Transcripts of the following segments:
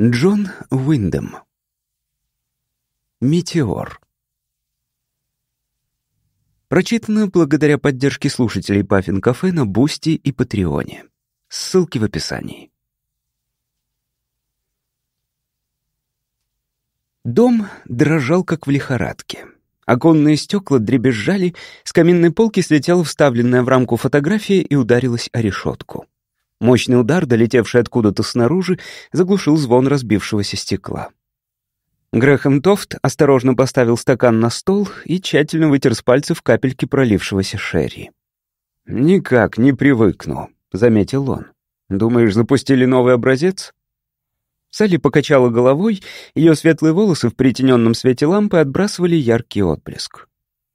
Джон Уиндем. Метеор. Прочитано благодаря поддержке слушателей Puffin Cafe на Бусти и Патреоне. Ссылки в описании. Дом дрожал, как в лихорадке. Оконные стекла дребезжали, с каминной полки слетела вставленная в рамку фотография и ударилась о решетку. Мощный удар, долетевший откуда-то снаружи, заглушил звон разбившегося стекла. Грэхэм Тофт осторожно поставил стакан на стол и тщательно вытер с пальцев капельки пролившегося шерри. «Никак не привыкну», — заметил он. «Думаешь, запустили новый образец?» Салли покачала головой, ее светлые волосы в притененном свете лампы отбрасывали яркий отблеск.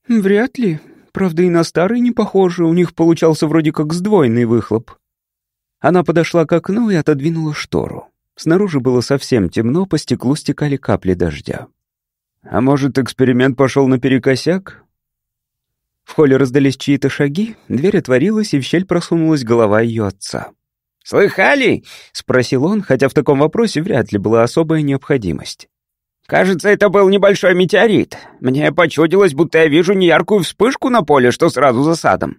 «Вряд ли. Правда, и на старый не похоже, у них получался вроде как сдвоенный выхлоп». Она подошла к окну и отодвинула штору. Снаружи было совсем темно, по стеклу стекали капли дождя. «А может, эксперимент пошел наперекосяк?» В холле раздались чьи-то шаги, дверь отворилась, и в щель просунулась голова ее отца. «Слыхали?» — спросил он, хотя в таком вопросе вряд ли была особая необходимость. «Кажется, это был небольшой метеорит. Мне почудилось, будто я вижу неяркую вспышку на поле, что сразу за садом».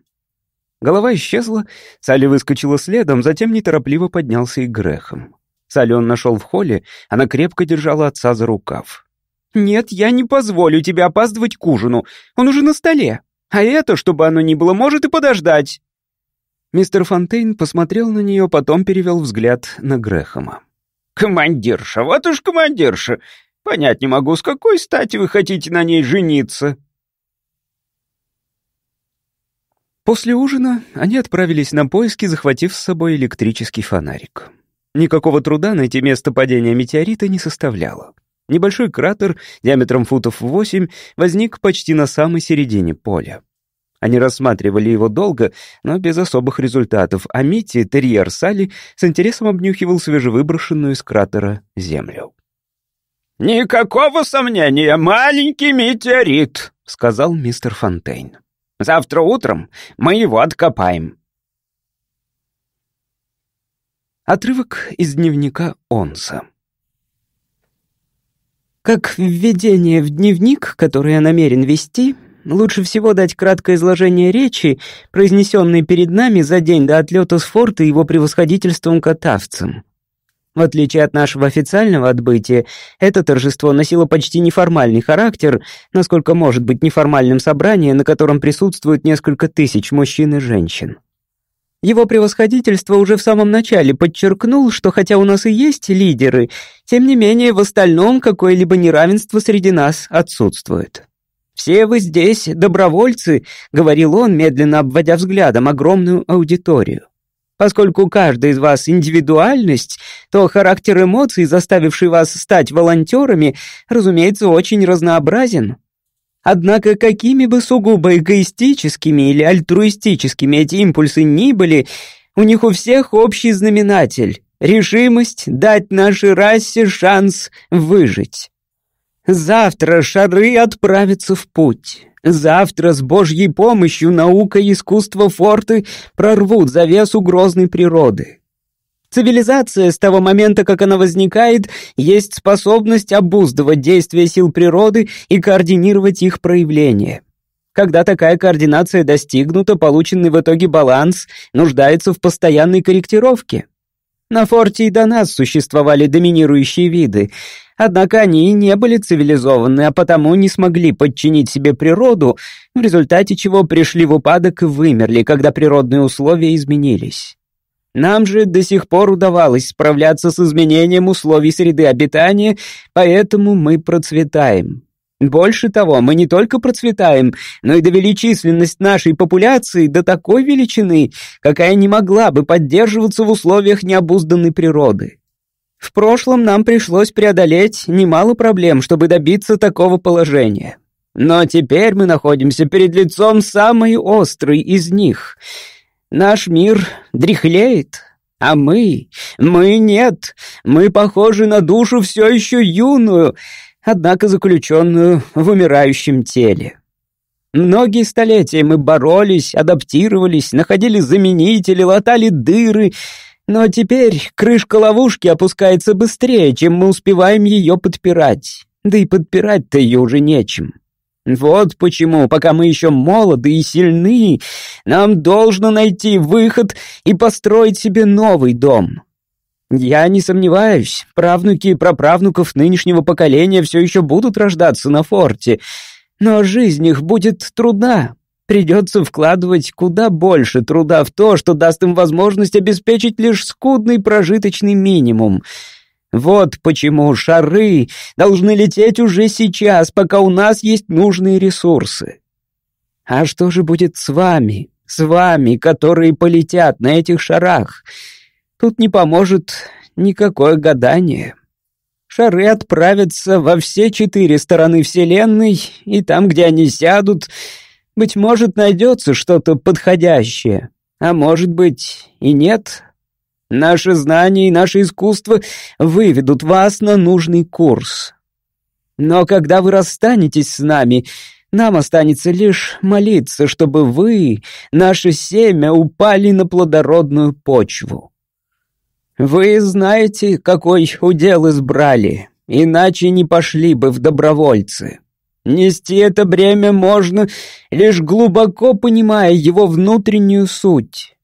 Голова исчезла, Салли выскочила следом, затем неторопливо поднялся и Грехом. Салли он нашел в холле, она крепко держала отца за рукав. «Нет, я не позволю тебе опаздывать к ужину, он уже на столе. А это, чтобы оно ни было, может и подождать». Мистер Фонтейн посмотрел на нее, потом перевел взгляд на Грэхэма. «Командирша, вот уж командирша! Понять не могу, с какой стати вы хотите на ней жениться?» После ужина они отправились на поиски, захватив с собой электрический фонарик. Никакого труда найти место падения метеорита не составляло. Небольшой кратер диаметром футов 8 возник почти на самой середине поля. Они рассматривали его долго, но без особых результатов, а Митти, терьер Салли, с интересом обнюхивал свежевыброшенную из кратера землю. «Никакого сомнения, маленький метеорит», — сказал мистер Фонтейн. Завтра утром мы его откопаем». Отрывок из дневника Онса. Как введение в дневник, который я намерен вести, лучше всего дать краткое изложение речи, произнесенной перед нами за день до отлета с форта его превосходительством катавцем. В отличие от нашего официального отбытия, это торжество носило почти неформальный характер, насколько может быть неформальным собрание, на котором присутствуют несколько тысяч мужчин и женщин. Его превосходительство уже в самом начале подчеркнул, что хотя у нас и есть лидеры, тем не менее в остальном какое-либо неравенство среди нас отсутствует. «Все вы здесь добровольцы», — говорил он, медленно обводя взглядом огромную аудиторию. Поскольку каждый из вас индивидуальность, то характер эмоций, заставивший вас стать волонтерами, разумеется, очень разнообразен. Однако какими бы сугубо эгоистическими или альтруистическими эти импульсы ни были, у них у всех общий знаменатель — решимость дать нашей расе шанс выжить. Завтра шары отправятся в путь. Завтра с Божьей помощью наука и искусство форты прорвут завесу грозной природы. Цивилизация с того момента, как она возникает, есть способность обуздывать действия сил природы и координировать их проявления. Когда такая координация достигнута, полученный в итоге баланс нуждается в постоянной корректировке. На форте и до нас существовали доминирующие виды, однако они не были цивилизованы, а потому не смогли подчинить себе природу, в результате чего пришли в упадок и вымерли, когда природные условия изменились. Нам же до сих пор удавалось справляться с изменением условий среды обитания, поэтому мы процветаем. Больше того, мы не только процветаем, но и довели численность нашей популяции до такой величины, какая не могла бы поддерживаться в условиях необузданной природы. В прошлом нам пришлось преодолеть немало проблем, чтобы добиться такого положения. Но теперь мы находимся перед лицом самой острой из них. Наш мир дряхлеет, а мы, мы нет, мы похожи на душу все еще юную, однако заключенную в умирающем теле. Многие столетия мы боролись, адаптировались, находили заменители, латали дыры, Но теперь крышка ловушки опускается быстрее, чем мы успеваем ее подпирать. Да и подпирать-то ее уже нечем. Вот почему, пока мы еще молоды и сильны, нам должно найти выход и построить себе новый дом. Я не сомневаюсь, правнуки и праправнуков нынешнего поколения все еще будут рождаться на форте, но жизнь их будет трудна. Придется вкладывать куда больше труда в то, что даст им возможность обеспечить лишь скудный прожиточный минимум — вот почему шары должны лететь уже сейчас, пока у нас есть нужные ресурсы. А что же будет с вами, с вами, которые полетят на этих шарах? Тут не поможет никакое гадание. Шары отправятся во все четыре стороны Вселенной, и там, где они сядут, быть может, найдется что-то подходящее, а может быть и нет. Наши знания и наше искусство выведут вас на нужный курс. Но когда вы расстанетесь с нами, нам останется лишь молиться, чтобы вы, наше семя, упали на плодородную почву. Вы знаете, какой удел избрали, иначе не пошли бы в добровольцы. Нести это бремя можно, лишь глубоко понимая его внутреннюю суть.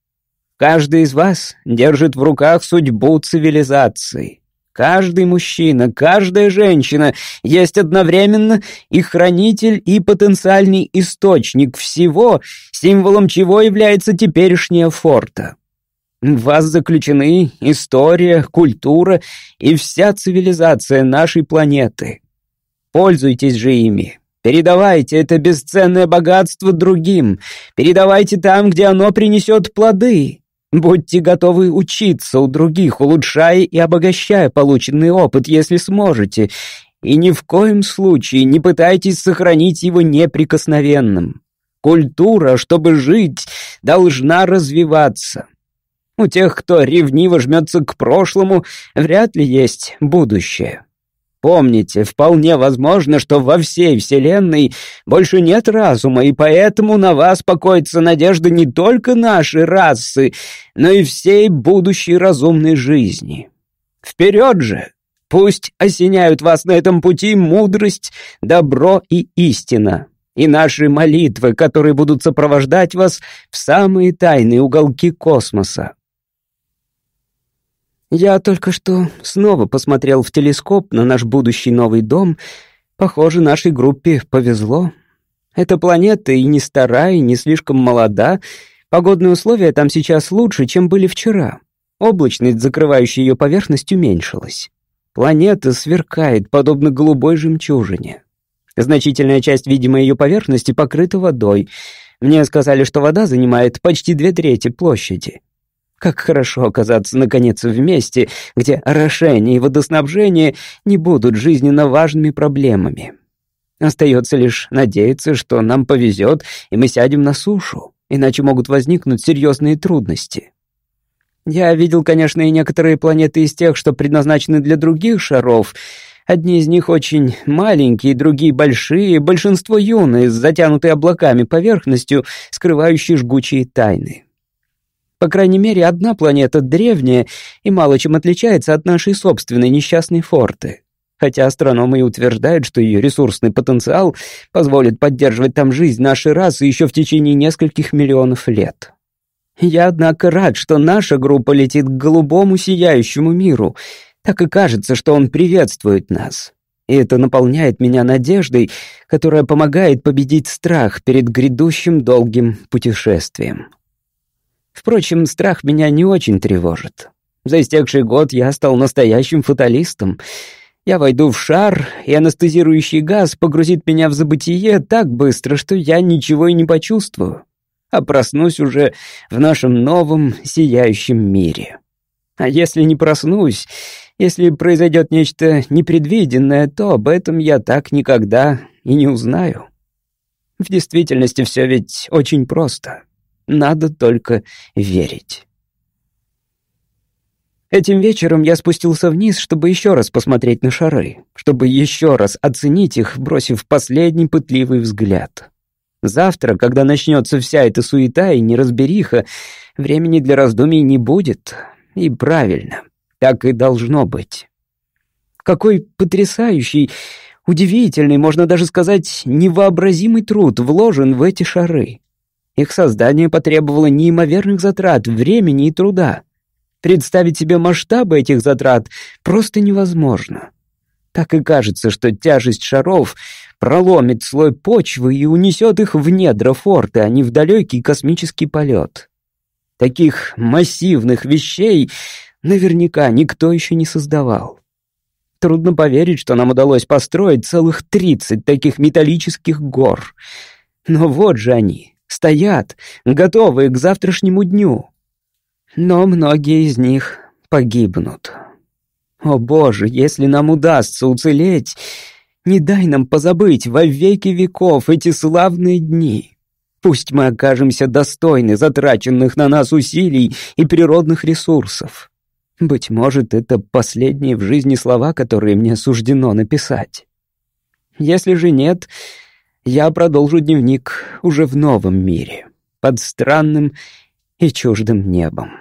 Каждый из вас держит в руках судьбу цивилизации. Каждый мужчина, каждая женщина есть одновременно и хранитель, и потенциальный источник всего, символом чего является теперешняя форта. В вас заключены история, культура и вся цивилизация нашей планеты. Пользуйтесь же ими. Передавайте это бесценное богатство другим. Передавайте там, где оно принесет плоды. Будьте готовы учиться у других, улучшая и обогащая полученный опыт, если сможете, и ни в коем случае не пытайтесь сохранить его неприкосновенным. Культура, чтобы жить, должна развиваться. У тех, кто ревниво жмется к прошлому, вряд ли есть будущее. Помните, вполне возможно, что во всей Вселенной больше нет разума, и поэтому на вас покоится надежда не только нашей расы, но и всей будущей разумной жизни. Вперед же! Пусть осеняют вас на этом пути мудрость, добро и истина, и наши молитвы, которые будут сопровождать вас в самые тайные уголки космоса. Я только что снова посмотрел в телескоп на наш будущий новый дом. Похоже, нашей группе повезло. Эта планета и не старая, и не слишком молода. Погодные условия там сейчас лучше, чем были вчера. Облачность, закрывающая ее поверхность, уменьшилась. Планета сверкает, подобно голубой жемчужине. Значительная часть видимой ее поверхности покрыта водой. Мне сказали, что вода занимает почти две трети площади. Как хорошо оказаться, наконец, вместе, где орошение и водоснабжение не будут жизненно важными проблемами. Остается лишь надеяться, что нам повезет, и мы сядем на сушу, иначе могут возникнуть серьезные трудности. Я видел, конечно, и некоторые планеты из тех, что предназначены для других шаров. Одни из них очень маленькие, другие большие, большинство юные, с затянутой облаками поверхностью, скрывающие жгучие тайны. По крайней мере, одна планета древняя и мало чем отличается от нашей собственной несчастной форты. Хотя астрономы и утверждают, что ее ресурсный потенциал позволит поддерживать там жизнь нашей расы еще в течение нескольких миллионов лет. Я, однако, рад, что наша группа летит к голубому сияющему миру. Так и кажется, что он приветствует нас. И это наполняет меня надеждой, которая помогает победить страх перед грядущим долгим путешествием. Впрочем, страх меня не очень тревожит. За истекший год я стал настоящим фаталистом. Я войду в шар, и анестезирующий газ погрузит меня в забытие так быстро, что я ничего и не почувствую. А проснусь уже в нашем новом сияющем мире. А если не проснусь, если произойдет нечто непредвиденное, то об этом я так никогда и не узнаю. В действительности все ведь очень просто. Надо только верить. Этим вечером я спустился вниз, чтобы еще раз посмотреть на шары, чтобы еще раз оценить их, бросив последний пытливый взгляд. Завтра, когда начнется вся эта суета и неразбериха, времени для раздумий не будет. И правильно, так и должно быть. Какой потрясающий, удивительный, можно даже сказать, невообразимый труд вложен в эти шары. Их создание потребовало неимоверных затрат, времени и труда. Представить себе масштабы этих затрат просто невозможно. Так и кажется, что тяжесть шаров проломит слой почвы и унесет их в недра форта, а не в далекий космический полет. Таких массивных вещей наверняка никто еще не создавал. Трудно поверить, что нам удалось построить целых тридцать таких металлических гор. Но вот же они, стоят, готовые к завтрашнему дню. Но многие из них погибнут. О боже, если нам удастся уцелеть, не дай нам позабыть во веки веков эти славные дни. Пусть мы окажемся достойны затраченных на нас усилий и природных ресурсов. Быть может, это последние в жизни слова, которые мне суждено написать. Если же нет, я продолжу дневник уже в новом мире, под странным и чуждым небом.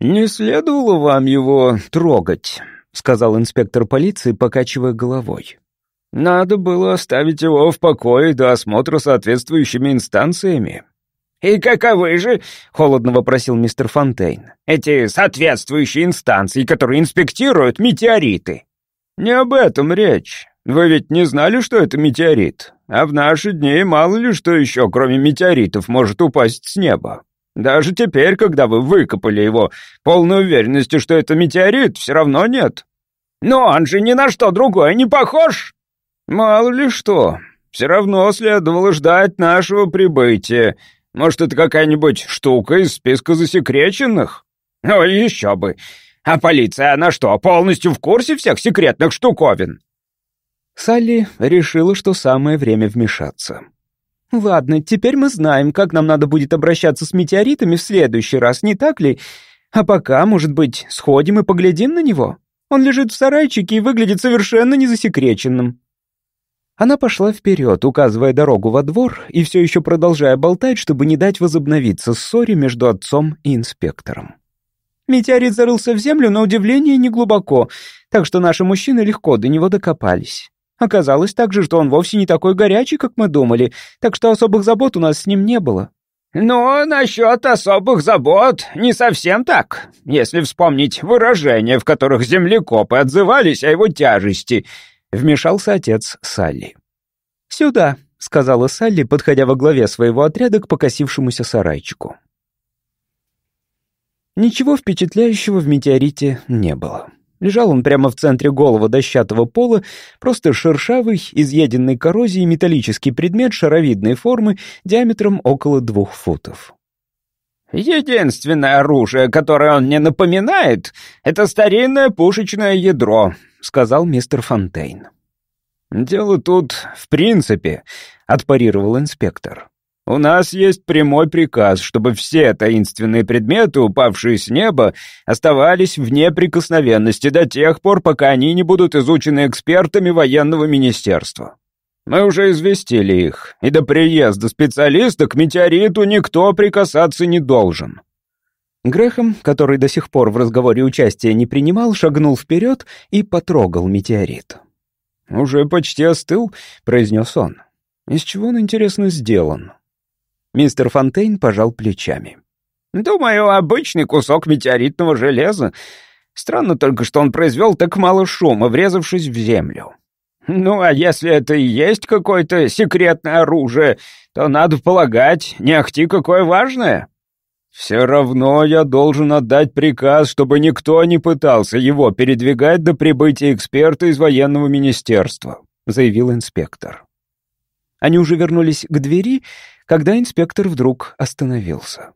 «Не следовало вам его трогать», — сказал инспектор полиции, покачивая головой. «Надо было оставить его в покое до осмотра соответствующими инстанциями. «И каковы же?» — холодно вопросил мистер Фонтейн. «Эти соответствующие инстанции, которые инспектируют метеориты». «Не об этом речь. Вы ведь не знали, что это метеорит? А в наши дни мало ли что еще, кроме метеоритов, может упасть с неба. Даже теперь, когда вы выкопали его, полной уверенности, что это метеорит, все равно нет». «Но он же ни на что другое не похож!» «Мало ли что. Все равно следовало ждать нашего прибытия». Может, это какая-нибудь штука из списка засекреченных? Ну, еще бы. А полиция, она что, полностью в курсе всех секретных штуковин? Салли решила, что самое время вмешаться. «Ладно, теперь мы знаем, как нам надо будет обращаться с метеоритами в следующий раз, не так ли? А пока, может быть, сходим и поглядим на него? Он лежит в сарайчике и выглядит совершенно незасекреченным». Она пошла вперед, указывая дорогу во двор и все еще продолжая болтать, чтобы не дать возобновиться ссоре между отцом и инспектором. Метеорит зарылся в землю, на удивление, неглубоко, так что наши мужчины легко до него докопались. Оказалось также, что он вовсе не такой горячий, как мы думали, так что особых забот у нас с ним не было. «Ну, насчет особых забот не совсем так, если вспомнить выражения, в которых землекопы отзывались о его тяжести», Вмешался отец Салли. «Сюда», — сказала Салли, подходя во главе своего отряда к покосившемуся сарайчику. Ничего впечатляющего в метеорите не было. Лежал он прямо в центре голого дощатого пола, просто шершавый, изъеденный коррозией металлический предмет шаровидной формы диаметром около двух футов. «Единственное оружие, которое он мне напоминает, это старинное пушечное ядро», — сказал мистер Фонтейн. «Дело тут в принципе», — отпарировал инспектор. «У нас есть прямой приказ, чтобы все таинственные предметы, упавшие с неба, оставались в неприкосновенности до тех пор, пока они не будут изучены экспертами военного министерства. Мы уже известили их, и до приезда специалиста к метеориту никто прикасаться не должен». Грехом, который до сих пор в разговоре участия не принимал, шагнул вперед и потрогал метеорит. «Уже почти остыл», — произнес он. «Из чего он, интересно, сделан?» Мистер Фонтейн пожал плечами. «Думаю, обычный кусок метеоритного железа. Странно только, что он произвел так мало шума, врезавшись в землю. Ну, а если это и есть какое-то секретное оружие, то, надо полагать, не ахти какое важное». «Все равно я должен отдать приказ, чтобы никто не пытался его передвигать до прибытия эксперта из военного министерства», заявил инспектор. Они уже вернулись к двери, когда инспектор вдруг остановился.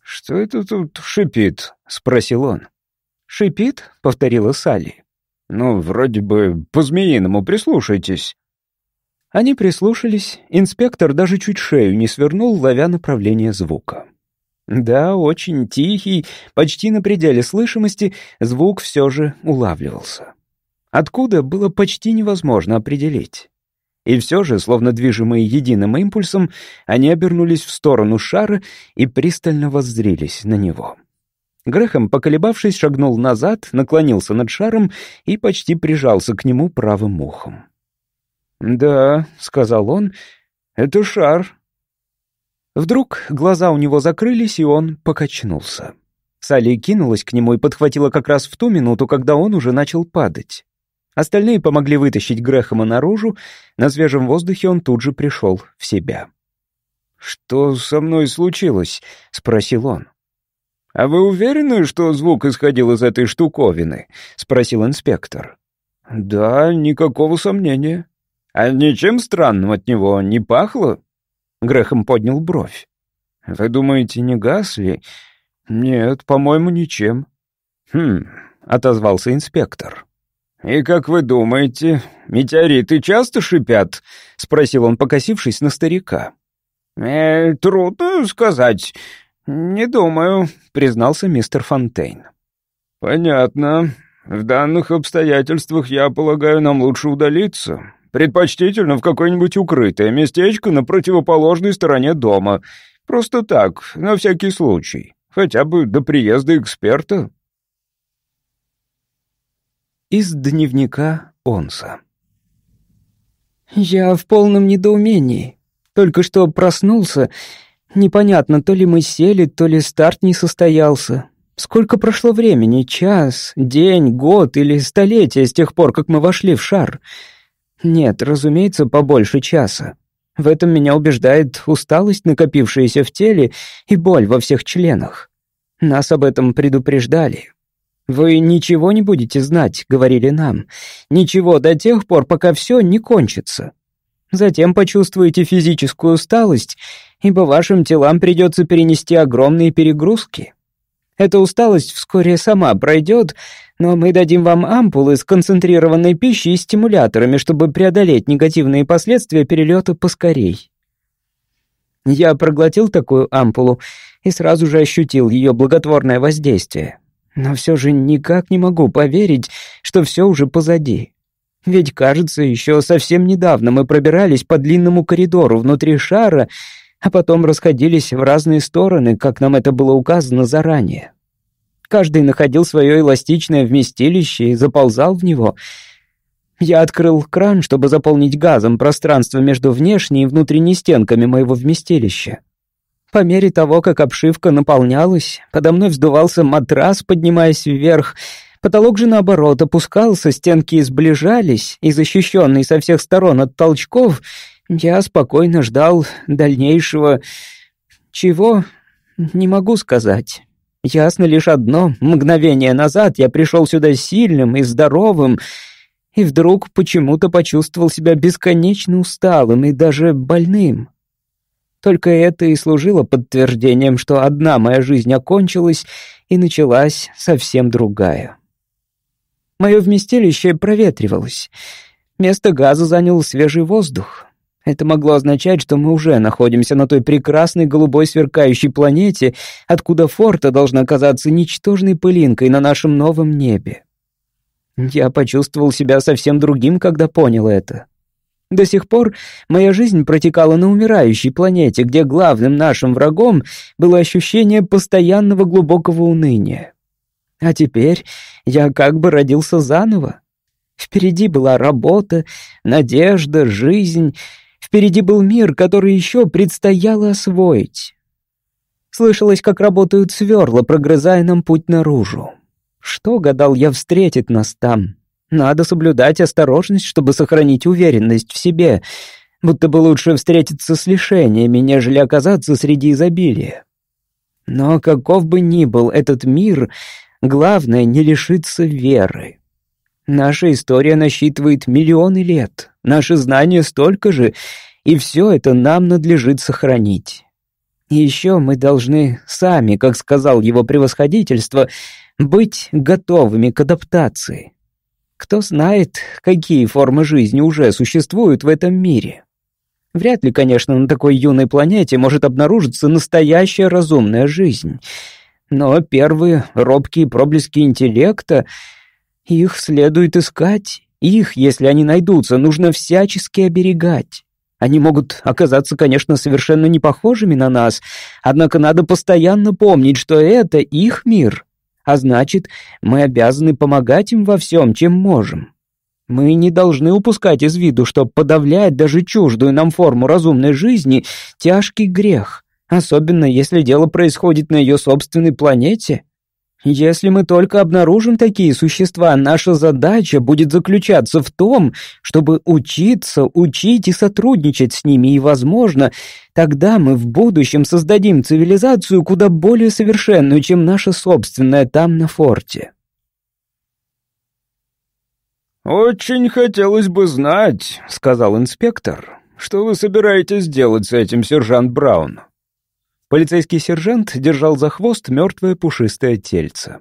«Что это тут шипит?» — спросил он. «Шипит?» — повторила Салли. «Ну, вроде бы по-змеиному, прислушайтесь». Они прислушались, инспектор даже чуть шею не свернул, ловя направление звука. Да, очень тихий, почти на пределе слышимости, звук все же улавливался. Откуда, было почти невозможно определить. И все же, словно движимые единым импульсом, они обернулись в сторону шара и пристально воззрились на него. Грехом, поколебавшись, шагнул назад, наклонился над шаром и почти прижался к нему правым ухом. «Да», — сказал он, — «это шар». Вдруг глаза у него закрылись, и он покачнулся. Салли кинулась к нему и подхватила как раз в ту минуту, когда он уже начал падать. Остальные помогли вытащить Грэхэма наружу, на свежем воздухе он тут же пришел в себя. «Что со мной случилось?» — спросил он. «А вы уверены, что звук исходил из этой штуковины?» — спросил инспектор. «Да, никакого сомнения. А ничем странным от него не пахло?» Грэхэм поднял бровь. «Вы думаете, не гасли?» «Нет, по-моему, ничем». «Хм», — отозвался инспектор. «И как вы думаете, метеориты часто шипят?» — спросил он, покосившись на старика. «Э, трудно сказать. Не думаю», — признался мистер Фонтейн. «Понятно. В данных обстоятельствах, я полагаю, нам лучше удалиться. Предпочтительно в какое-нибудь укрытое местечко на противоположной стороне дома. Просто так, на всякий случай. Хотя бы до приезда эксперта». Из дневника Онса. «Я в полном недоумении. Только что проснулся. Непонятно, то ли мы сели, то ли старт не состоялся. Сколько прошло времени? Час, день, год или столетие с тех пор, как мы вошли в шар? Нет, разумеется, побольше часа. В этом меня убеждает усталость, накопившаяся в теле, и боль во всех членах. Нас об этом предупреждали. «Вы ничего не будете знать», — говорили нам. «Ничего до тех пор, пока все не кончится. Затем почувствуете физическую усталость, ибо вашим телам придется перенести огромные перегрузки. Эта усталость вскоре сама пройдет, но мы дадим вам ампулы с концентрированной пищей и стимуляторами, чтобы преодолеть негативные последствия перелета поскорей. Я проглотил такую ампулу и сразу же ощутил ее благотворное воздействие. Но все же никак не могу поверить, что все уже позади. Ведь, кажется, еще совсем недавно мы пробирались по длинному коридору внутри шара, а потом расходились в разные стороны, как нам это было указано заранее. Каждый находил свое эластичное вместилище и заползал в него. Я открыл кран, чтобы заполнить газом пространство между внешней и внутренней стенками моего вместилища. По мере того, как обшивка наполнялась, подо мной вздувался матрас, поднимаясь вверх, Потолок же, наоборот, опускался, стенки сближались, и, защищенный со всех сторон от толчков, я спокойно ждал дальнейшего... Чего? Не могу сказать. Ясно лишь одно. Мгновение назад я пришел сюда сильным и здоровым, и вдруг почему-то почувствовал себя бесконечно усталым и даже больным. Только это и служило подтверждением, что одна моя жизнь окончилась, и началась совсем другая. Мое вместилище проветривалось. Место газа занял свежий воздух. Это могло означать, что мы уже находимся на той прекрасной голубой сверкающей планете, откуда форта должна казаться ничтожной пылинкой на нашем новом небе. Я почувствовал себя совсем другим, когда понял это. До сих пор моя жизнь протекала на умирающей планете, где главным нашим врагом было ощущение постоянного глубокого уныния. А теперь я как бы родился заново. Впереди была работа, надежда, жизнь. Впереди был мир, который еще предстояло освоить. Слышалось, как работают сверла, прогрызая нам путь наружу. Что, гадал я, встретит нас там? Надо соблюдать осторожность, чтобы сохранить уверенность в себе, будто бы лучше встретиться с лишениями, нежели оказаться среди изобилия. Но каков бы ни был этот мир, Главное — не лишиться веры. Наша история насчитывает миллионы лет, наши знания столько же, и все это нам надлежит сохранить. И еще мы должны сами, как сказал его превосходительство, быть готовыми к адаптации. Кто знает, какие формы жизни уже существуют в этом мире. Вряд ли, конечно, на такой юной планете может обнаружиться настоящая разумная жизнь — но первые робкие проблески интеллекта, их следует искать. Их, если они найдутся, нужно всячески оберегать. Они могут оказаться, конечно, совершенно не похожими на нас, однако надо постоянно помнить, что это их мир, а значит, мы обязаны помогать им во всем, чем можем. Мы не должны упускать из виду, что подавлять даже чуждую нам форму разумной жизни — тяжкий грех, особенно если дело происходит на ее собственной планете. Если мы только обнаружим такие существа, наша задача будет заключаться в том, чтобы учиться, учить и сотрудничать с ними, и, возможно, тогда мы в будущем создадим цивилизацию куда более совершенную, чем наша собственная там на форте. «Очень хотелось бы знать», — сказал инспектор, — «что вы собираетесь делать с этим, сержант Браун?» Полицейский сержант держал за хвост мертвое пушистое тельце.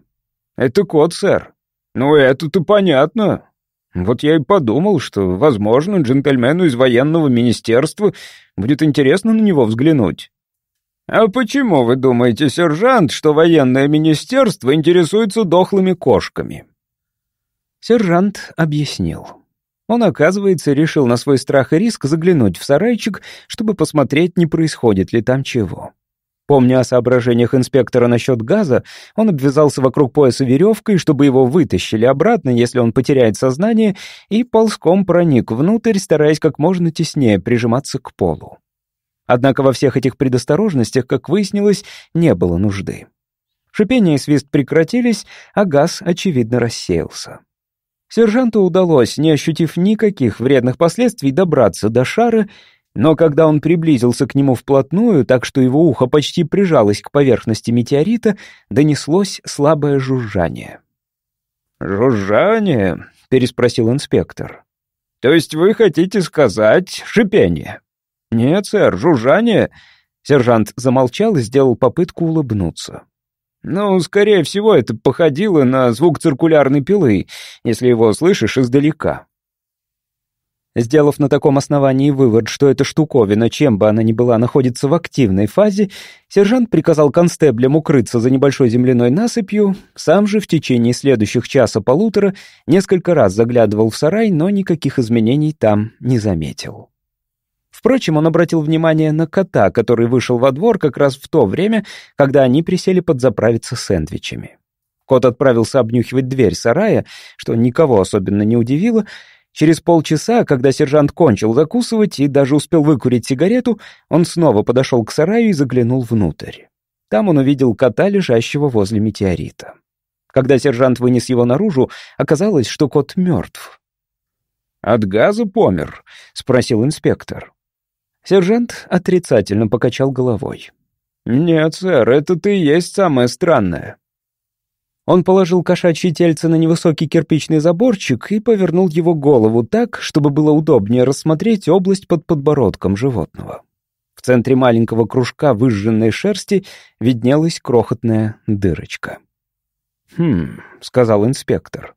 «Это кот, сэр. Ну, это-то понятно. Вот я и подумал, что, возможно, джентльмену из военного министерства будет интересно на него взглянуть». «А почему вы думаете, сержант, что военное министерство интересуется дохлыми кошками?» Сержант объяснил. Он, оказывается, решил на свой страх и риск заглянуть в сарайчик, чтобы посмотреть, не происходит ли там чего. Помня о соображениях инспектора насчет газа, он обвязался вокруг пояса веревкой, чтобы его вытащили обратно, если он потеряет сознание, и ползком проник внутрь, стараясь как можно теснее прижиматься к полу. Однако во всех этих предосторожностях, как выяснилось, не было нужды. Шипение и свист прекратились, а газ, очевидно, рассеялся. Сержанту удалось, не ощутив никаких вредных последствий, добраться до шара но когда он приблизился к нему вплотную, так что его ухо почти прижалось к поверхности метеорита, донеслось слабое жужжание. «Жужжание?» — переспросил инспектор. «То есть вы хотите сказать шипение?» «Нет, сэр, жужжание...» Сержант замолчал и сделал попытку улыбнуться. «Ну, скорее всего, это походило на звук циркулярной пилы, если его слышишь издалека. Сделав на таком основании вывод, что эта штуковина, чем бы она ни была, находится в активной фазе, сержант приказал констеблям укрыться за небольшой земляной насыпью, сам же в течение следующих часа-полутора несколько раз заглядывал в сарай, но никаких изменений там не заметил. Впрочем, он обратил внимание на кота, который вышел во двор как раз в то время, когда они присели подзаправиться сэндвичами. Кот отправился обнюхивать дверь сарая, что никого особенно не удивило — Через полчаса, когда сержант кончил закусывать и даже успел выкурить сигарету, он снова подошел к сараю и заглянул внутрь. Там он увидел кота, лежащего возле метеорита. Когда сержант вынес его наружу, оказалось, что кот мертв. «От газа помер?» — спросил инспектор. Сержант отрицательно покачал головой. «Нет, сэр, это-то и есть самое странное. Он положил кошачье тельце на невысокий кирпичный заборчик и повернул его голову так, чтобы было удобнее рассмотреть область под подбородком животного. В центре маленького кружка выжженной шерсти виднелась крохотная дырочка. «Хм», — сказал инспектор.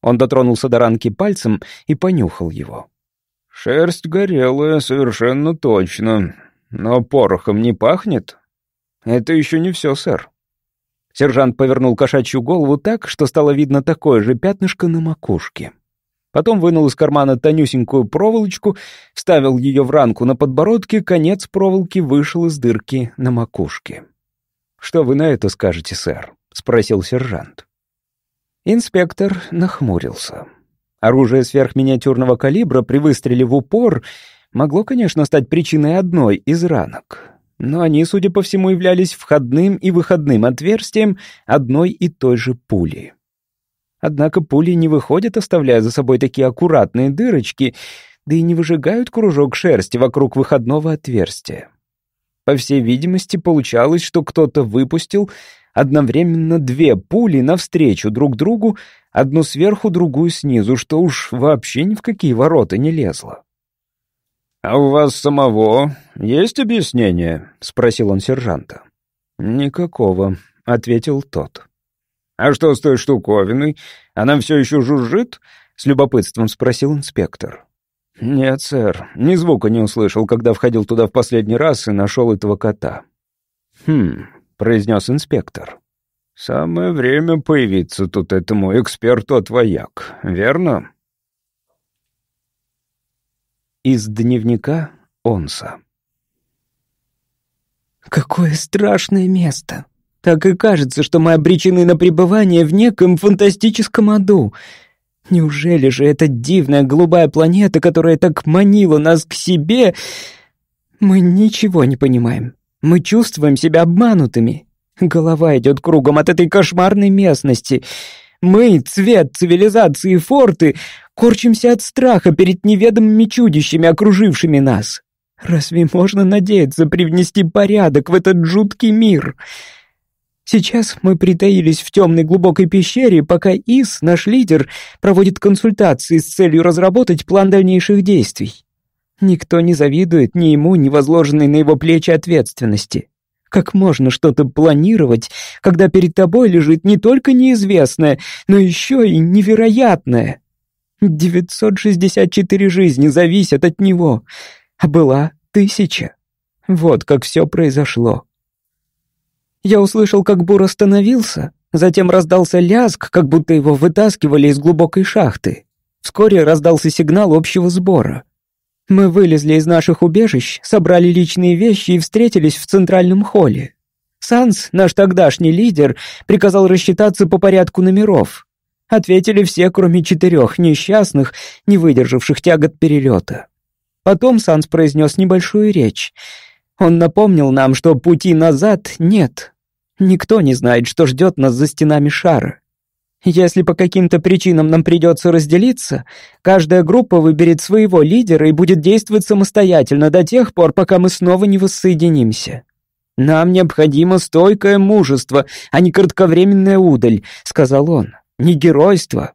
Он дотронулся до ранки пальцем и понюхал его. «Шерсть горелая, совершенно точно. Но порохом не пахнет?» «Это еще не все, сэр. Сержант повернул кошачью голову так, что стало видно такое же пятнышко на макушке. Потом вынул из кармана тонюсенькую проволочку, вставил ее в ранку на подбородке, конец проволоки вышел из дырки на макушке. «Что вы на это скажете, сэр?» — спросил сержант. Инспектор нахмурился. Оружие сверхминиатюрного калибра при выстреле в упор могло, конечно, стать причиной одной из ранок но они, судя по всему, являлись входным и выходным отверстием одной и той же пули. Однако пули не выходят, оставляя за собой такие аккуратные дырочки, да и не выжигают кружок шерсти вокруг выходного отверстия. По всей видимости, получалось, что кто-то выпустил одновременно две пули навстречу друг другу, одну сверху, другую снизу, что уж вообще ни в какие ворота не лезло. «А у вас самого есть объяснение?» — спросил он сержанта. «Никакого», — ответил тот. «А что с той штуковиной? Она все еще жужжит?» — с любопытством спросил инспектор. «Нет, сэр, ни звука не услышал, когда входил туда в последний раз и нашел этого кота». «Хм», — произнес инспектор. «Самое время появиться тут этому эксперту от вояк, верно?» Из дневника Онса. «Какое страшное место! Так и кажется, что мы обречены на пребывание в неком фантастическом аду. Неужели же эта дивная голубая планета, которая так манила нас к себе... Мы ничего не понимаем. Мы чувствуем себя обманутыми. Голова идет кругом от этой кошмарной местности. Мы, цвет цивилизации форты, корчимся от страха перед неведомыми чудищами, окружившими нас. Разве можно надеяться привнести порядок в этот жуткий мир?» Сейчас мы притаились в темной глубокой пещере, пока Ис, наш лидер, проводит консультации с целью разработать план дальнейших действий. Никто не завидует ни ему, ни возложенной на его плечи ответственности. Как можно что-то планировать, когда перед тобой лежит не только неизвестное, но еще и невероятное? 964 жизни зависят от него, а была тысяча. Вот как все произошло. Я услышал, как бур остановился, затем раздался лязг, как будто его вытаскивали из глубокой шахты. Вскоре раздался сигнал общего сбора. Мы вылезли из наших убежищ, собрали личные вещи и встретились в центральном холле. Санс, наш тогдашний лидер, приказал рассчитаться по порядку номеров. Ответили все, кроме четырех несчастных, не выдержавших тягот перелета. Потом Санс произнес небольшую речь. Он напомнил нам, что пути назад нет, Никто не знает, что ждет нас за стенами шара. Если по каким-то причинам нам придется разделиться, каждая группа выберет своего лидера и будет действовать самостоятельно до тех пор, пока мы снова не воссоединимся. Нам необходимо стойкое мужество, а не кратковременная удаль, сказал он. Не геройство.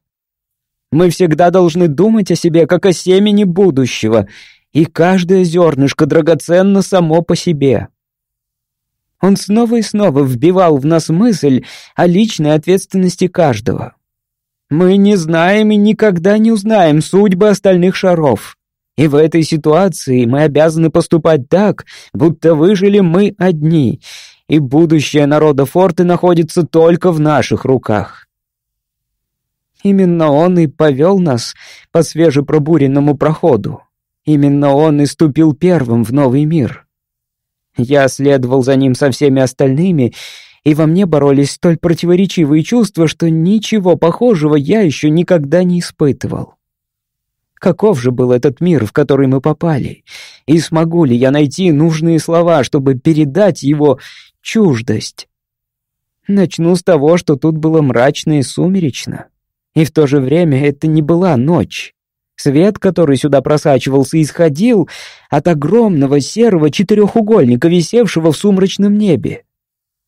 Мы всегда должны думать о себе как о семени будущего, и каждое зернышко драгоценно само по себе. Он снова и снова вбивал в нас мысль о личной ответственности каждого. Мы не знаем и никогда не узнаем судьбы остальных шаров. И в этой ситуации мы обязаны поступать так, будто выжили мы одни, и будущее народа Форты находится только в наших руках. Именно он и повел нас по свежепробуренному проходу. Именно он и ступил первым в новый мир. Я следовал за ним со всеми остальными, и во мне боролись столь противоречивые чувства, что ничего похожего я еще никогда не испытывал. Каков же был этот мир, в который мы попали? И смогу ли я найти нужные слова, чтобы передать его чуждость? Начну с того, что тут было мрачно и сумеречно. И в то же время это не была ночь. Свет, который сюда просачивался, исходил от огромного серого четырехугольника, висевшего в сумрачном небе.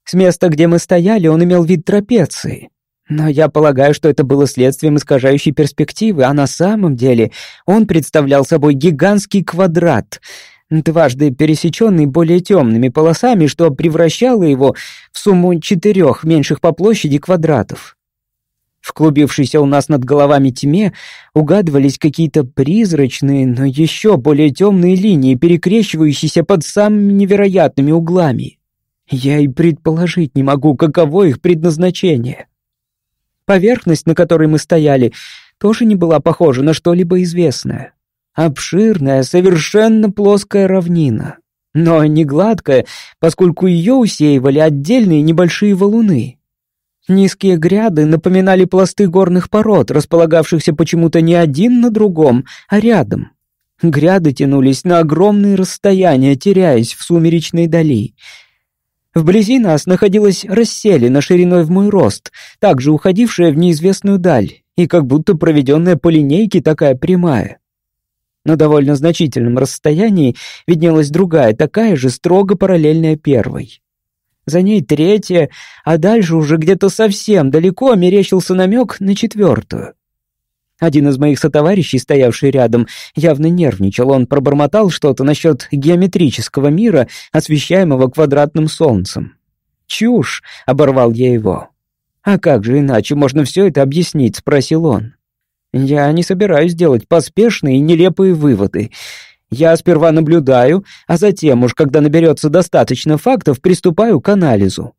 С места, где мы стояли, он имел вид трапеции. Но я полагаю, что это было следствием искажающей перспективы, а на самом деле он представлял собой гигантский квадрат, дважды пересеченный более темными полосами, что превращало его в сумму четырех меньших по площади квадратов. В клубившейся у нас над головами тьме угадывались какие-то призрачные, но еще более темные линии, перекрещивающиеся под самыми невероятными углами. Я и предположить не могу, каково их предназначение. Поверхность, на которой мы стояли, тоже не была похожа на что-либо известное. Обширная, совершенно плоская равнина. Но не гладкая, поскольку ее усеивали отдельные небольшие валуны. Низкие гряды напоминали пласты горных пород, располагавшихся почему-то не один на другом, а рядом. Гряды тянулись на огромные расстояния, теряясь в сумеречной дали. Вблизи нас находилась расселена шириной в мой рост, также уходившая в неизвестную даль, и как будто проведенная по линейке такая прямая. На довольно значительном расстоянии виднелась другая, такая же строго параллельная первой. За ней третья, а дальше уже где-то совсем далеко мерещился намек на четвертую. Один из моих сотоварищей, стоявший рядом, явно нервничал. Он пробормотал что-то насчет геометрического мира, освещаемого квадратным солнцем. «Чушь!» — оборвал я его. «А как же иначе можно все это объяснить?» — спросил он. «Я не собираюсь делать поспешные и нелепые выводы. Я сперва наблюдаю, а затем уж, когда наберется достаточно фактов, приступаю к анализу.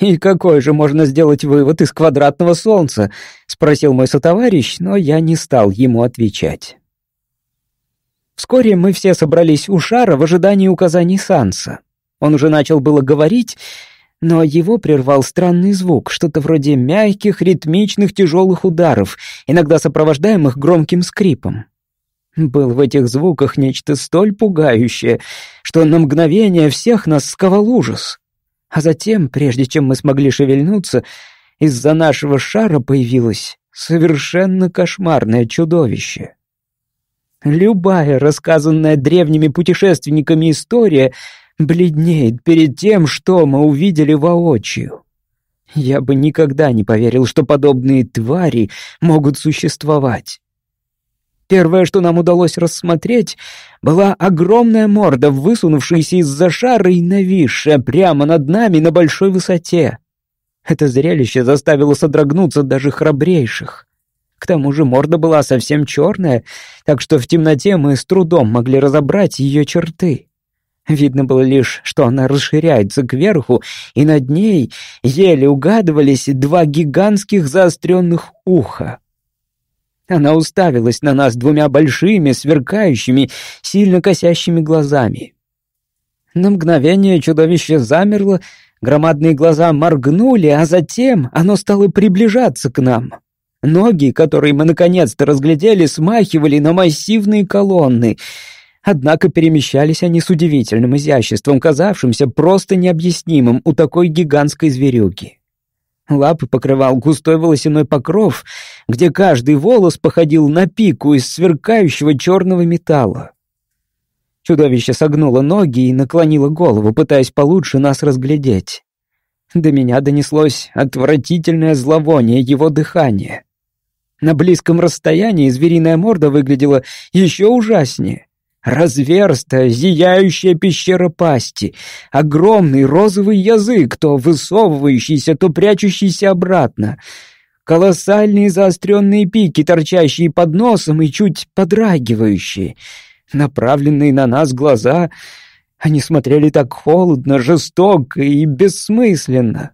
«И какой же можно сделать вывод из квадратного солнца?» — спросил мой сотоварищ, но я не стал ему отвечать. Вскоре мы все собрались у шара в ожидании указаний Санса. Он уже начал было говорить, Но его прервал странный звук, что-то вроде мягких, ритмичных, тяжелых ударов, иногда сопровождаемых громким скрипом. Был в этих звуках нечто столь пугающее, что на мгновение всех нас сковал ужас. А затем, прежде чем мы смогли шевельнуться, из-за нашего шара появилось совершенно кошмарное чудовище. Любая рассказанная древними путешественниками история бледнеет перед тем, что мы увидели воочию. Я бы никогда не поверил, что подобные твари могут существовать. Первое, что нам удалось рассмотреть, была огромная морда, высунувшаяся из-за шара и нависшая прямо над нами на большой высоте. Это зрелище заставило содрогнуться даже храбрейших. К тому же морда была совсем черная, так что в темноте мы с трудом могли разобрать ее черты. Видно было лишь, что она расширяется кверху, и над ней еле угадывались два гигантских заостренных уха. Она уставилась на нас двумя большими, сверкающими, сильно косящими глазами. На мгновение чудовище замерло, громадные глаза моргнули, а затем оно стало приближаться к нам. Ноги, которые мы наконец-то разглядели, смахивали на массивные колонны. Однако перемещались они с удивительным изяществом, казавшимся просто необъяснимым у такой гигантской зверюги. Лапы покрывал густой волосяной покров, где каждый волос походил на пику из сверкающего черного металла. Чудовище согнуло ноги и наклонило голову, пытаясь получше нас разглядеть. До меня донеслось отвратительное зловоние его дыхания. На близком расстоянии звериная морда выглядела еще ужаснее. Разверстая, зияющая пещера пасти, огромный розовый язык, то высовывающийся, то прячущийся обратно, колоссальные заостренные пики, торчащие под носом и чуть подрагивающие, направленные на нас глаза, они смотрели так холодно, жестоко и бессмысленно.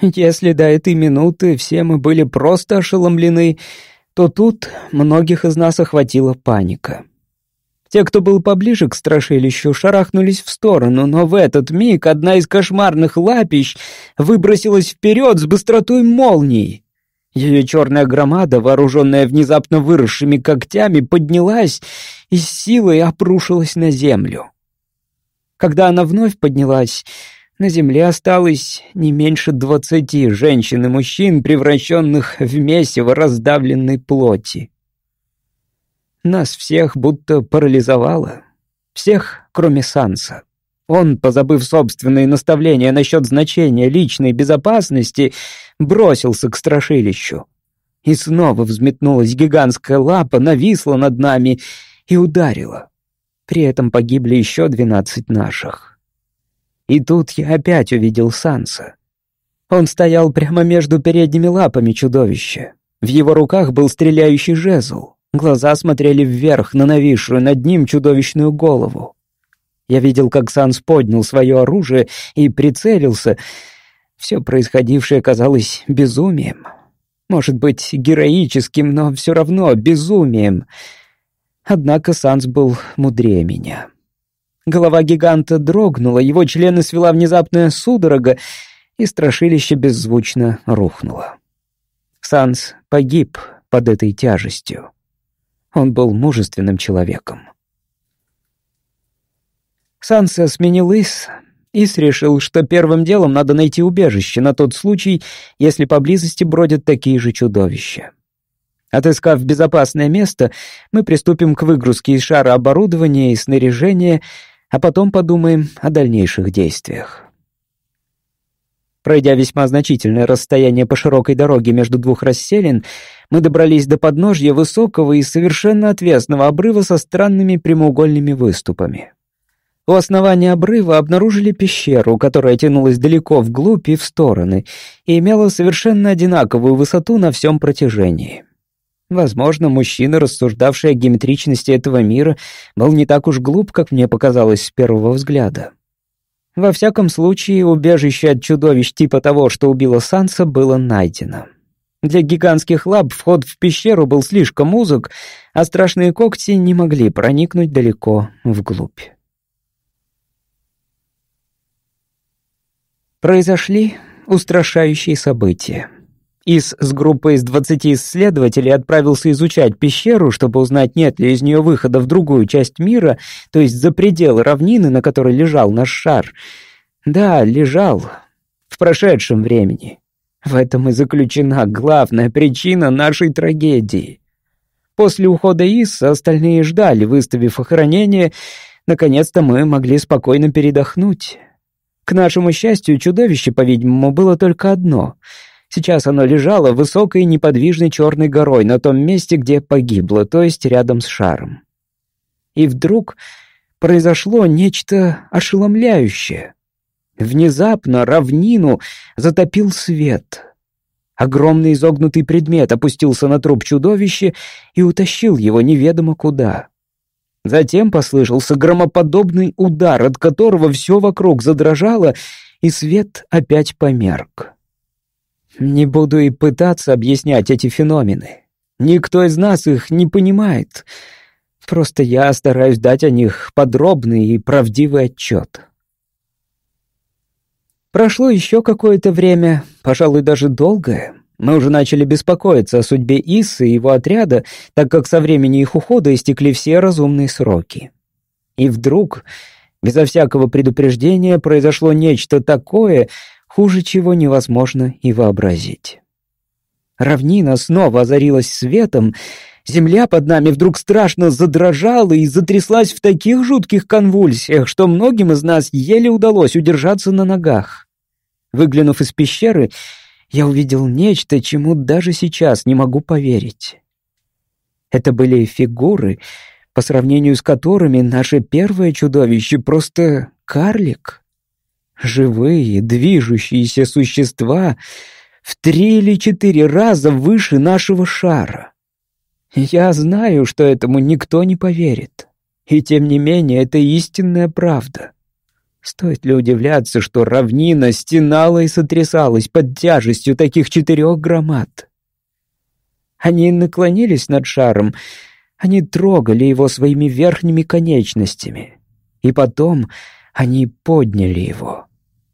Если до этой минуты все мы были просто ошеломлены, то тут многих из нас охватила паника. Те, кто был поближе к страшилищу, шарахнулись в сторону, но в этот миг одна из кошмарных лапищ выбросилась вперед с быстротой молнии. Ее черная громада, вооруженная внезапно выросшими когтями, поднялась и с силой опрушилась на землю. Когда она вновь поднялась, на земле осталось не меньше двадцати женщин и мужчин, превращенных в месиво раздавленной плоти. Нас всех будто парализовало. Всех, кроме Санса. Он, позабыв собственные наставления насчет значения личной безопасности, бросился к страшилищу. И снова взметнулась гигантская лапа, нависла над нами и ударила. При этом погибли еще двенадцать наших. И тут я опять увидел Санса. Он стоял прямо между передними лапами чудовища. В его руках был стреляющий жезл. Глаза смотрели вверх на нависшую над ним чудовищную голову. Я видел, как Санс поднял свое оружие и прицелился. Все происходившее казалось безумием. Может быть, героическим, но все равно безумием. Однако Санс был мудрее меня. Голова гиганта дрогнула, его члены свела внезапная судорога, и страшилище беззвучно рухнуло. Санс погиб под этой тяжестью. Он был мужественным человеком. Санса сменил Ис. Ис решил, что первым делом надо найти убежище на тот случай, если поблизости бродят такие же чудовища. Отыскав безопасное место, мы приступим к выгрузке из шара оборудования и снаряжения — а потом подумаем о дальнейших действиях. Пройдя весьма значительное расстояние по широкой дороге между двух расселин, мы добрались до подножья высокого и совершенно отвесного обрыва со странными прямоугольными выступами. У основания обрыва обнаружили пещеру, которая тянулась далеко вглубь и в стороны, и имела совершенно одинаковую высоту на всем протяжении. Возможно, мужчина, рассуждавший о геометричности этого мира, был не так уж глуп, как мне показалось с первого взгляда. Во всяком случае, убежище от чудовищ типа того, что убило Санса, было найдено. Для гигантских лап вход в пещеру был слишком узок, а страшные когти не могли проникнуть далеко вглубь. Произошли устрашающие события. Ис с группой из 20 исследователей отправился изучать пещеру, чтобы узнать, нет ли из нее выхода в другую часть мира, то есть за пределы равнины, на которой лежал наш шар. Да, лежал. В прошедшем времени. В этом и заключена главная причина нашей трагедии. После ухода Иса остальные ждали, выставив охранение. Наконец-то мы могли спокойно передохнуть. К нашему счастью, чудовище, по-видимому, было только одно — Сейчас оно лежало высокой неподвижной черной горой на том месте, где погибло, то есть рядом с шаром. И вдруг произошло нечто ошеломляющее. Внезапно равнину затопил свет. Огромный изогнутый предмет опустился на труп чудовища и утащил его неведомо куда. Затем послышался громоподобный удар, от которого все вокруг задрожало, и свет опять померк. Не буду и пытаться объяснять эти феномены. Никто из нас их не понимает. Просто я стараюсь дать о них подробный и правдивый отчет. Прошло еще какое-то время, пожалуй, даже долгое. Мы уже начали беспокоиться о судьбе Исы и его отряда, так как со времени их ухода истекли все разумные сроки. И вдруг, безо всякого предупреждения, произошло нечто такое, хуже чего невозможно и вообразить. Равнина снова озарилась светом, земля под нами вдруг страшно задрожала и затряслась в таких жутких конвульсиях, что многим из нас еле удалось удержаться на ногах. Выглянув из пещеры, я увидел нечто, чему даже сейчас не могу поверить. Это были фигуры, по сравнению с которыми наше первое чудовище просто карлик. Живые, движущиеся существа в три или четыре раза выше нашего шара. Я знаю, что этому никто не поверит. И тем не менее, это истинная правда. Стоит ли удивляться, что равнина стенала и сотрясалась под тяжестью таких четырех громад? Они наклонились над шаром, они трогали его своими верхними конечностями. И потом они подняли его.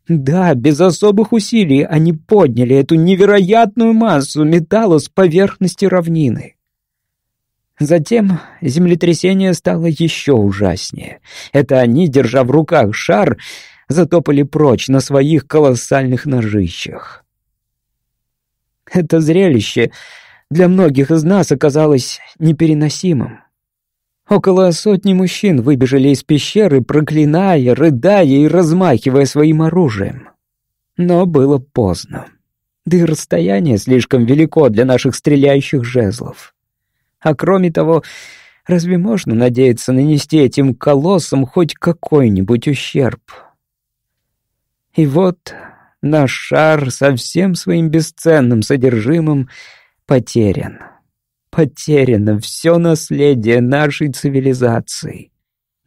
Да, без особых усилий они подняли эту невероятную массу металла с поверхности равнины. Затем землетрясение стало еще ужаснее. Это они, держа в руках шар, затопали прочь на своих колоссальных ножищах. Это зрелище для многих из нас оказалось непереносимым. Около сотни мужчин выбежали из пещеры, проклиная, рыдая и размахивая своим оружием. Но было поздно. Да и расстояние слишком велико для наших стреляющих жезлов. А кроме того, разве можно надеяться нанести этим колоссам хоть какой-нибудь ущерб? И вот наш шар со всем своим бесценным содержимым потерян потеряно все наследие нашей цивилизации.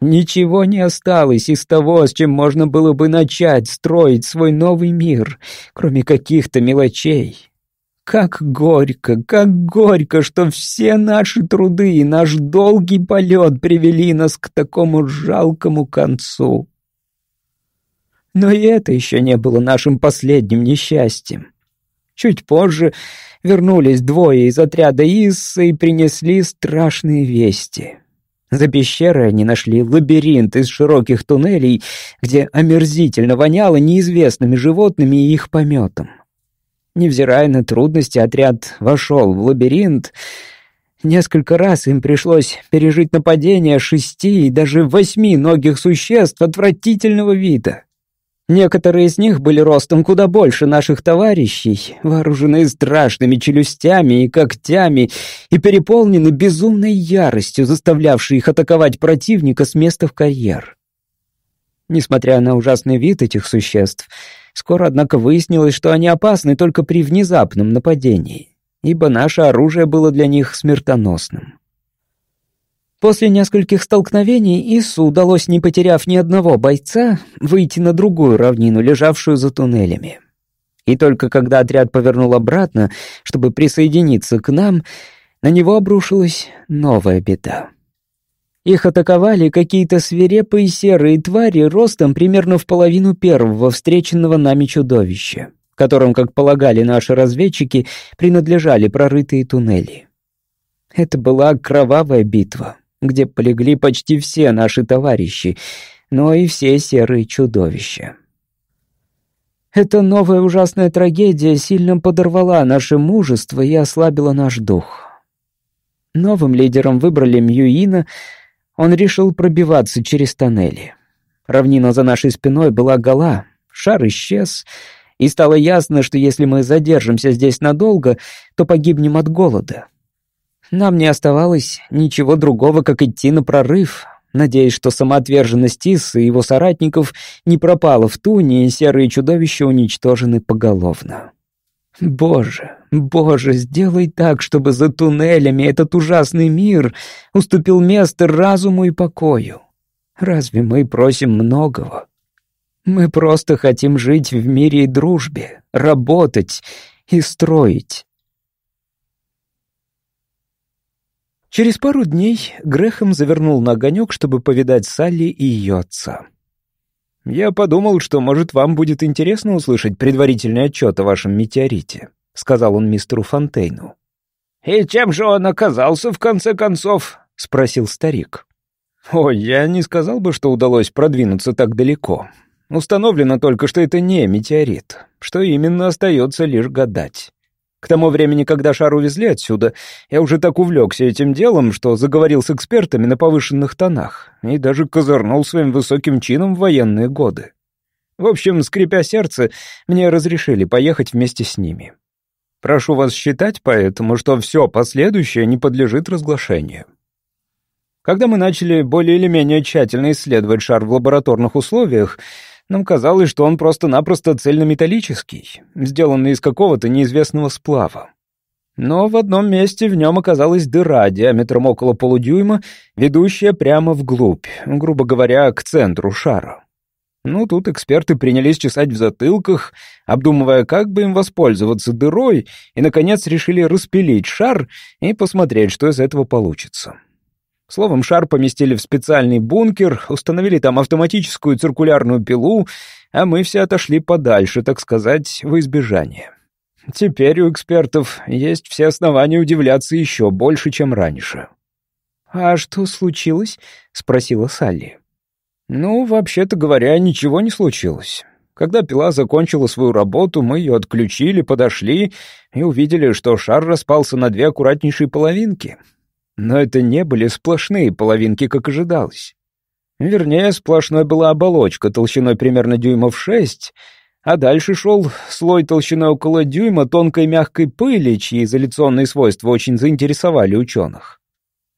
Ничего не осталось из того, с чем можно было бы начать строить свой новый мир, кроме каких-то мелочей. Как горько, как горько, что все наши труды и наш долгий полет привели нас к такому жалкому концу. Но и это еще не было нашим последним несчастьем. Чуть позже вернулись двое из отряда Исса и принесли страшные вести. За пещерой они нашли лабиринт из широких туннелей, где омерзительно воняло неизвестными животными и их пометом. Невзирая на трудности, отряд вошел в лабиринт. Несколько раз им пришлось пережить нападение шести и даже восьми ногих существ отвратительного вида. Некоторые из них были ростом куда больше наших товарищей, вооружены страшными челюстями и когтями и переполнены безумной яростью, заставлявшей их атаковать противника с места в карьер. Несмотря на ужасный вид этих существ, скоро, однако, выяснилось, что они опасны только при внезапном нападении, ибо наше оружие было для них смертоносным. После нескольких столкновений Ису удалось, не потеряв ни одного бойца, выйти на другую равнину, лежавшую за туннелями. И только когда отряд повернул обратно, чтобы присоединиться к нам, на него обрушилась новая беда. Их атаковали какие-то свирепые серые твари ростом примерно в половину первого встреченного нами чудовища, которым, как полагали наши разведчики, принадлежали прорытые туннели. Это была кровавая битва, где полегли почти все наши товарищи, но и все серые чудовища. Эта новая ужасная трагедия сильно подорвала наше мужество и ослабила наш дух. Новым лидером выбрали Мьюина — он решил пробиваться через тоннели. Равнина за нашей спиной была гола, шар исчез, и стало ясно, что если мы задержимся здесь надолго, то погибнем от голода. Нам не оставалось ничего другого, как идти на прорыв, надеясь, что самоотверженность Исса и его соратников не пропала в туне, и серые чудовища уничтожены поголовно. Боже, Боже, сделай так, чтобы за туннелями этот ужасный мир уступил место разуму и покою. Разве мы просим многого? Мы просто хотим жить в мире и дружбе, работать и строить. Через пару дней Грехом завернул на огонек, чтобы повидать Салли и ее отца. «Я подумал, что, может, вам будет интересно услышать предварительный отчет о вашем метеорите», — сказал он мистеру Фонтейну. «И чем же он оказался, в конце концов?» — спросил старик. «Ой, я не сказал бы, что удалось продвинуться так далеко. Установлено только, что это не метеорит. Что именно, остается лишь гадать. К тому времени, когда шар увезли отсюда, я уже так увлекся этим делом, что заговорил с экспертами на повышенных тонах и даже козырнул своим высоким чином в военные годы. В общем, скрипя сердце, мне разрешили поехать вместе с ними. Прошу вас считать поэтому, что все последующее не подлежит разглашению. Когда мы начали более или менее тщательно исследовать шар в лабораторных условиях, нам казалось, что он просто-напросто цельнометаллический, сделанный из какого-то неизвестного сплава. Но в одном месте в нем оказалась дыра диаметром около полудюйма, ведущая прямо вглубь, грубо говоря, к центру шара. Ну, тут эксперты принялись чесать в затылках, обдумывая, как бы им воспользоваться дырой, и, наконец, решили распилить шар и посмотреть, что из этого получится. Словом, шар поместили в специальный бункер, установили там автоматическую циркулярную пилу, а мы все отошли подальше, так сказать, в избежание. Теперь у экспертов есть все основания удивляться еще больше, чем раньше. «А что случилось?» — спросила Салли. Ну, вообще-то говоря, ничего не случилось. Когда пила закончила свою работу, мы ее отключили, подошли и увидели, что шар распался на две аккуратнейшие половинки. Но это не были сплошные половинки, как ожидалось. Вернее, сплошной была оболочка толщиной примерно дюймов шесть, а дальше шел слой толщиной около дюйма тонкой мягкой пыли, чьи изоляционные свойства очень заинтересовали ученых.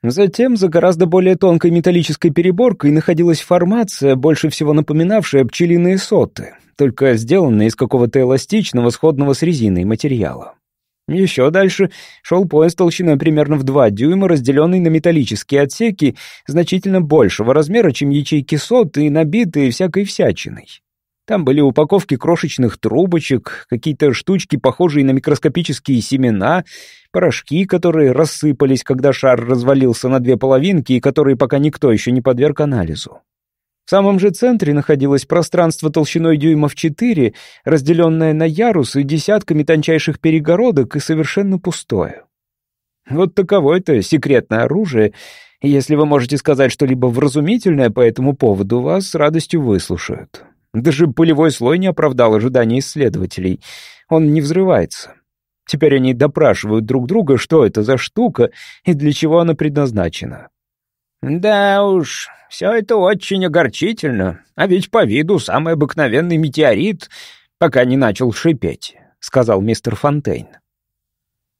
Затем за гораздо более тонкой металлической переборкой находилась формация, больше всего напоминавшая пчелиные соты, только сделанная из какого-то эластичного, сходного с резиной материала. Еще дальше шел пояс толщиной примерно в 2 дюйма, разделенный на металлические отсеки значительно большего размера, чем ячейки сот и набитые всякой всячиной. Там были упаковки крошечных трубочек, какие-то штучки, похожие на микроскопические семена, порошки, которые рассыпались, когда шар развалился на две половинки и которые пока никто еще не подверг анализу. В самом же центре находилось пространство толщиной дюймов 4, разделенное на ярусы десятками тончайших перегородок и совершенно пустое. Вот таково это секретное оружие, если вы можете сказать что-либо вразумительное по этому поводу, вас с радостью выслушают. Даже пылевой слой не оправдал ожиданий исследователей. Он не взрывается. Теперь они допрашивают друг друга, что это за штука и для чего она предназначена. «Да уж, все это очень огорчительно, а ведь по виду самый обыкновенный метеорит, пока не начал шипеть», — сказал мистер Фонтейн.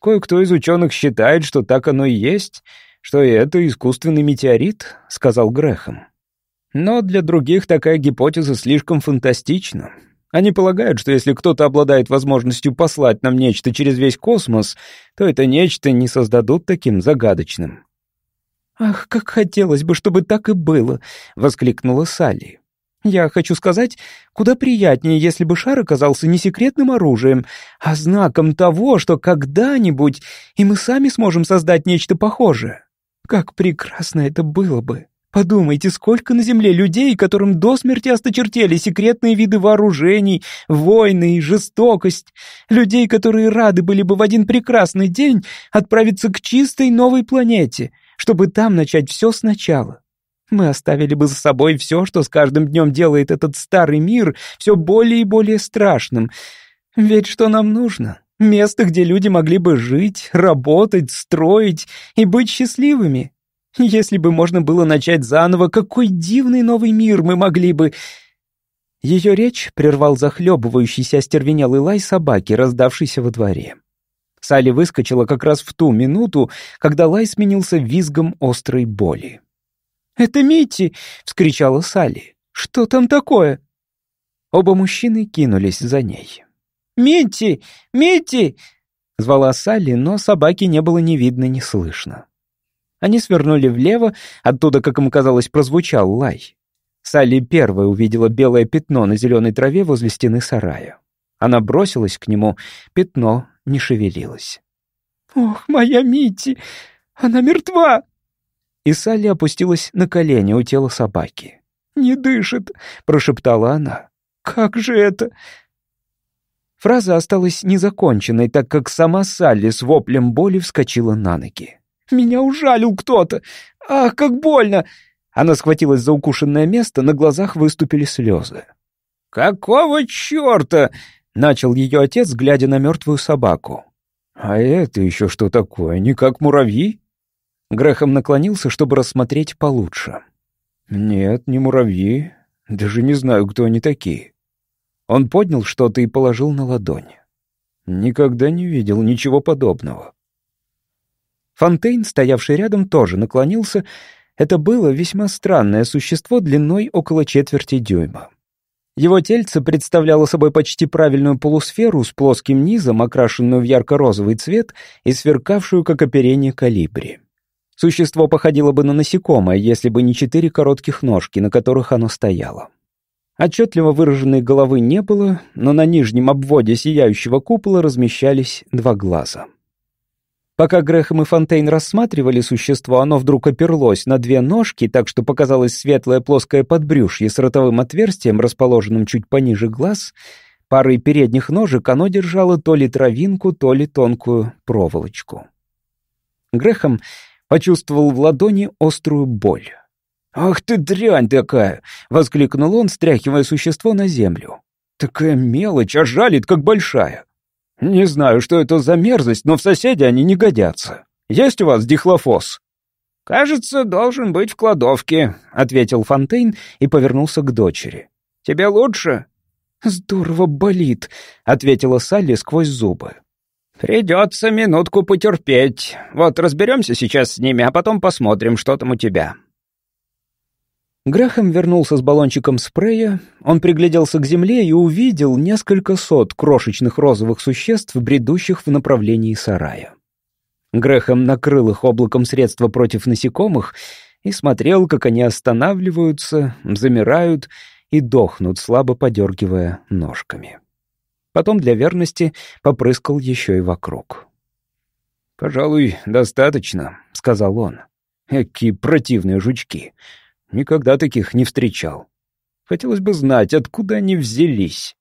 «Кое-кто из ученых считает, что так оно и есть, что и это искусственный метеорит», — сказал Грехом. Но для других такая гипотеза слишком фантастична. Они полагают, что если кто-то обладает возможностью послать нам нечто через весь космос, то это нечто не создадут таким загадочным. «Ах, как хотелось бы, чтобы так и было!» — воскликнула Салли. «Я хочу сказать, куда приятнее, если бы шар оказался не секретным оружием, а знаком того, что когда-нибудь и мы сами сможем создать нечто похожее. Как прекрасно это было бы!» Подумайте, сколько на Земле людей, которым до смерти осточертели секретные виды вооружений, войны и жестокость. Людей, которые рады были бы в один прекрасный день отправиться к чистой новой планете, чтобы там начать все сначала. Мы оставили бы за собой все, что с каждым днем делает этот старый мир все более и более страшным. Ведь что нам нужно? Место, где люди могли бы жить, работать, строить и быть счастливыми. Если бы можно было начать заново, какой дивный новый мир мы могли бы...» Ее речь прервал захлебывающийся остервенелый лай собаки, раздавшийся во дворе. Салли выскочила как раз в ту минуту, когда лай сменился визгом острой боли. «Это Митти!» — вскричала Салли. «Что там такое?» Оба мужчины кинулись за ней. «Митти! Митти!» — звала Салли, но собаки не было ни видно, ни слышно. Они свернули влево, оттуда, как им казалось, прозвучал лай. Салли первая увидела белое пятно на зеленой траве возле стены сарая. Она бросилась к нему, пятно не шевелилось. «Ох, моя Митти! Она мертва!» И Салли опустилась на колени у тела собаки. «Не дышит!» — прошептала она. «Как же это?» Фраза осталась незаконченной, так как сама Салли с воплем боли вскочила на ноги. Меня ужалил кто-то! Ах, как больно!» Она схватилась за укушенное место, на глазах выступили слезы. «Какого черта?» — начал ее отец, глядя на мертвую собаку. «А это еще что такое? Не как муравьи?» Грехом наклонился, чтобы рассмотреть получше. «Нет, не муравьи. Даже не знаю, кто они такие». Он поднял что-то и положил на ладонь. Никогда не видел ничего подобного. Фонтейн, стоявший рядом, тоже наклонился. Это было весьма странное существо длиной около четверти дюйма. Его тельце представляло собой почти правильную полусферу с плоским низом, окрашенную в ярко-розовый цвет и сверкавшую, как оперение калибри. Существо походило бы на насекомое, если бы не четыре коротких ножки, на которых оно стояло. Отчетливо выраженной головы не было, но на нижнем обводе сияющего купола размещались два глаза. Пока Грэхэм и Фонтейн рассматривали существо, оно вдруг оперлось на две ножки, так что показалось светлое плоское подбрюшье с ротовым отверстием, расположенным чуть пониже глаз. Парой передних ножек оно держало то ли травинку, то ли тонкую проволочку. Грэхэм почувствовал в ладони острую боль. «Ах ты дрянь такая!» — воскликнул он, стряхивая существо на землю. «Такая мелочь, а жалит, как большая!» «Не знаю, что это за мерзость, но в соседи они не годятся. Есть у вас дихлофос?» «Кажется, должен быть в кладовке», — ответил Фонтейн и повернулся к дочери. «Тебе лучше?» «Здорово болит», — ответила Салли сквозь зубы. «Придется минутку потерпеть. Вот разберемся сейчас с ними, а потом посмотрим, что там у тебя». Грахам вернулся с баллончиком спрея, он пригляделся к земле и увидел несколько сот крошечных розовых существ, бредущих в направлении сарая. Грехом накрыл их облаком средства против насекомых и смотрел, как они останавливаются, замирают и дохнут, слабо подергивая ножками. Потом для верности попрыскал еще и вокруг. «Пожалуй, достаточно», — сказал он. «Какие противные жучки!» Никогда таких не встречал. Хотелось бы знать, откуда они взялись.